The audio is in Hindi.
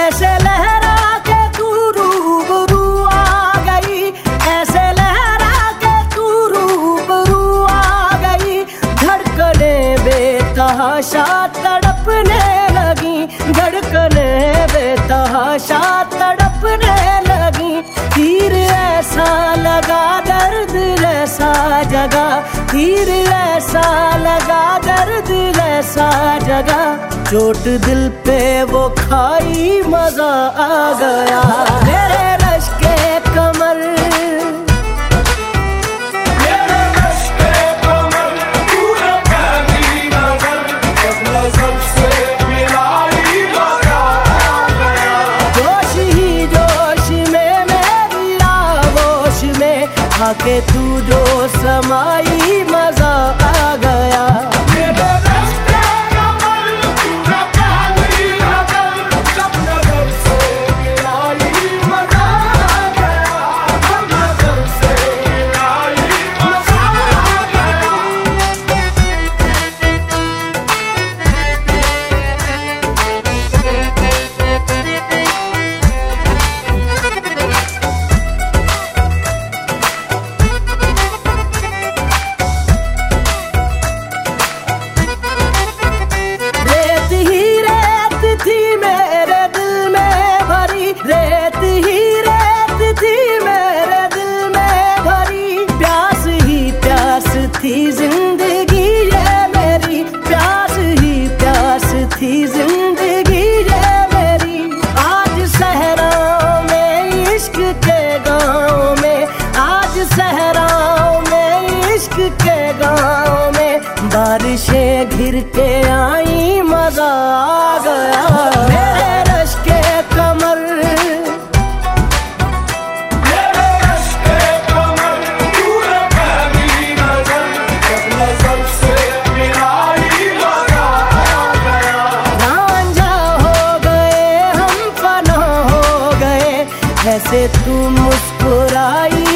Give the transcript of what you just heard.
ऐसे लहरा बेतहाशा तड़पने लगी, धड़कने बेतहाशा तड़पने लगी। तीर ऐसा लगा, दर्द ऐसा जगा। तीर ऐसा लगा, दर्द ऐसा जगा। चोट दिल पे वो खाई, मज़ा आ गया। मेरे रश के कमर आके तू जो समाई मज़ा के आई मज़ा आ गया। मेरे रश के कमर रांझा हो गए हम फना हो गए ऐसे तू मुस्कुराई